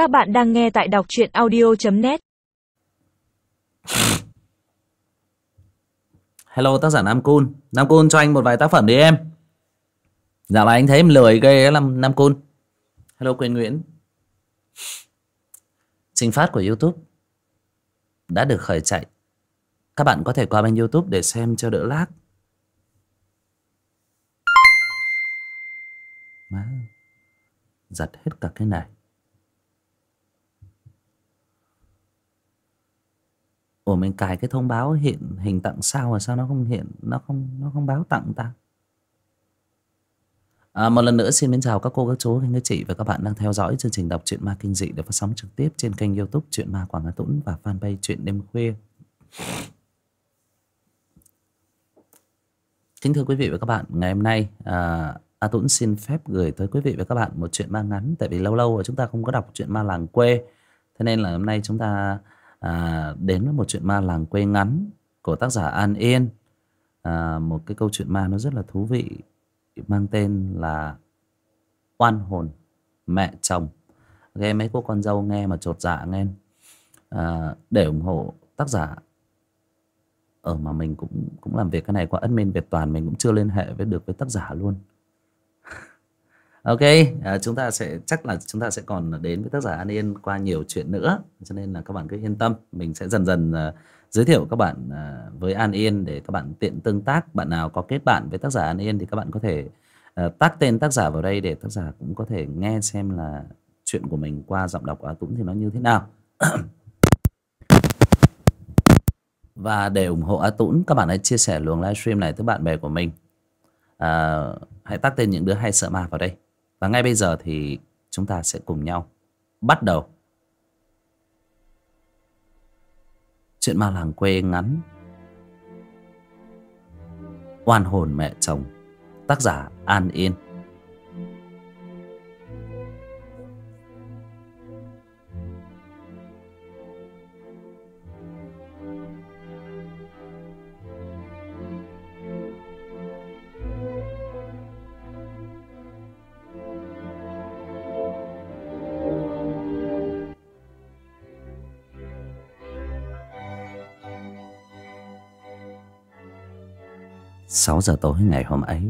Các bạn đang nghe tại đọc truyện audio.net Hello, tác giả Nam Cun Nam Cun cho anh một vài tác phẩm đi em. Dạo này anh thấy em lười ghê lắm Nam Cun Hello, quyền Nguyễn. Trình phát của Youtube Đã được khởi chạy. Các bạn có thể qua bên Youtube để xem cho đỡ lag. Má, Giật hết cả cái này. Ủa mình cài cái thông báo hiện hình tặng sao mà sao nó không hiện nó không nó không báo tặng ta? À, một lần nữa xin mến chào các cô các chú các anh chị và các bạn đang theo dõi chương trình đọc truyện ma kinh dị được phát sóng trực tiếp trên kênh youtube truyện ma quảng hà tũng và fanpage truyện đêm khuya. Kính thưa quý vị và các bạn ngày hôm nay à, a tuấn xin phép gửi tới quý vị và các bạn một chuyện ma ngắn tại vì lâu lâu rồi chúng ta không có đọc chuyện ma làng quê. Thế nên là hôm nay chúng ta à, đến với một chuyện ma làng quê ngắn của tác giả An Yên. À, một cái câu chuyện ma nó rất là thú vị mang tên là oan hồn mẹ chồng. Nghe mấy cô con dâu nghe mà chột dạ nghe. À, để ủng hộ tác giả ở mà mình cũng cũng làm việc cái này qua admin Việt Toàn mình cũng chưa liên hệ với được với tác giả luôn ok à, chúng ta sẽ chắc là chúng ta sẽ còn đến với tác giả an yên qua nhiều chuyện nữa cho nên là các bạn cứ yên tâm. Mình sẽ dần dần uh, giới thiệu các bạn uh, với an yên để các bạn tiện tương tác. Bạn nào có kết bạn với tác giả an yên thì các bạn có thể à, uh, tác tên tác giả vào đây để tác giả cũng có thể nghe xem là chuyện của mình qua giọng đọc á tũng thì nó như thế nào. Và để ủng hộ á tũng các bạn hãy chia sẻ luồng livestream này tới bạn bè của mình. À, hãy tác tên những đứa hay sợ ma vào đây và ngay bây giờ thì chúng ta sẽ cùng nhau bắt đầu. Chuyện ma làng quê ngắn. Oan hồn mẹ chồng. Tác giả an yên. Sáu giờ tối ngày hôm ấy,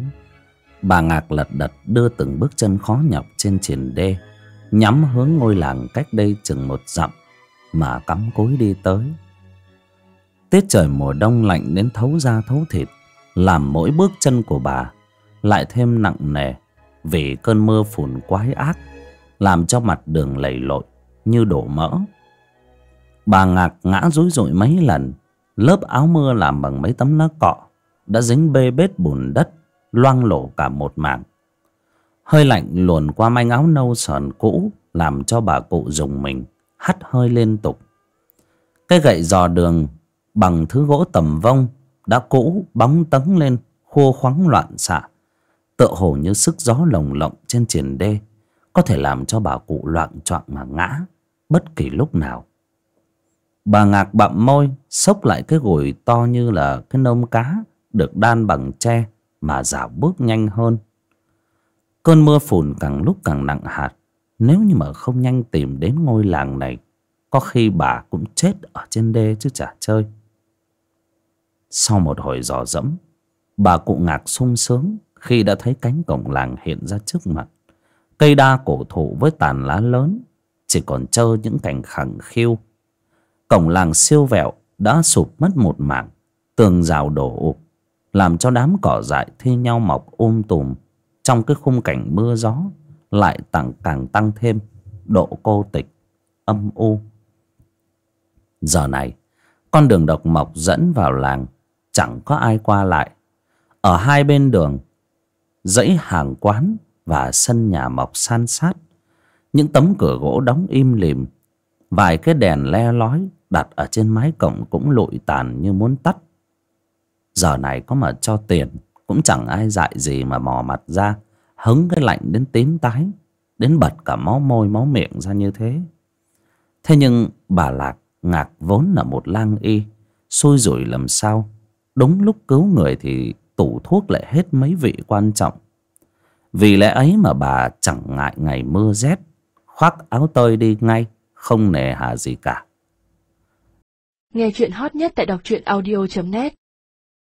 bà ngạc lật đật đưa từng bước chân khó nhọc trên triển đê, nhắm hướng ngôi làng cách đây chừng một dặm mà cắm cối đi tới. Tiết trời mùa đông lạnh đến thấu da thấu thịt, làm mỗi bước chân của bà lại thêm nặng nề vì cơn mưa phùn quái ác, làm cho mặt đường lầy lội như đổ mỡ. Bà ngạc ngã rúi rụi mấy lần, lớp áo mưa làm bằng mấy tấm lá cọ đã dính bê bết bùn đất, loang lổ cả một mảng. Hơi lạnh luồn qua manh áo nâu sờn cũ làm cho bà cụ dùng mình, hắt hơi liên tục. Cái gậy dò đường bằng thứ gỗ tầm vông đã cũ bóng tấng lên, khô khoắng loạn xạ, tựa hồ như sức gió lồng lộng trên triển đê, có thể làm cho bà cụ loạn choạng mà ngã bất kỳ lúc nào. Bà ngạc bặm môi, xốc lại cái gùi to như là cái nôm cá được đan bằng tre mà dạo bước nhanh hơn. Cơn mưa phùn càng lúc càng nặng hạt, nếu như mà không nhanh tìm đến ngôi làng này, có khi bà cũng chết ở trên đê chứ chả chơi. Sau một hồi dò dẫm, bà cụ ngạc sung sướng khi đã thấy cánh cổng làng hiện ra trước mặt. Cây đa cổ thụ với tàn lá lớn, chỉ còn trơ những cành khẳng khiu. Cổng làng siêu vẹo đã sụp mất một mảng, tường rào đổ ụp làm cho đám cỏ dại thi nhau mọc ôm tùm. Trong cái khung cảnh mưa gió, lại tặng càng tăng thêm độ cô tịch, âm u. Giờ này, con đường độc mộc dẫn vào làng, chẳng có ai qua lại. Ở hai bên đường, dãy hàng quán và sân nhà mọc san sát. Những tấm cửa gỗ đóng im lìm, vài cái đèn le lói đặt ở trên mái cổng cũng lụi tàn như muốn tắt giờ này có mà cho tiền, cũng chẳng ai dại gì mà mò mặt ra. Hứng cái lạnh đến tím tái, đến bật cả máu môi, máu miệng ra như thế. Thế nhưng bà lạc ngạc vốn là một lang y, xui rủi làm sao? Đúng lúc cứu người thì tủ thuốc lại hết mấy vị quan trọng. Vì lẽ ấy mà bà chẳng ngại ngày mưa rét, khoác áo tơi đi ngay, không nề hà gì cả. Nghe chuyện hot nhất tại đọc truyện audio.net